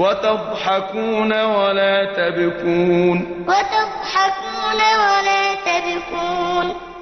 وتضحكون ولا تبكون. وتضحكون ولا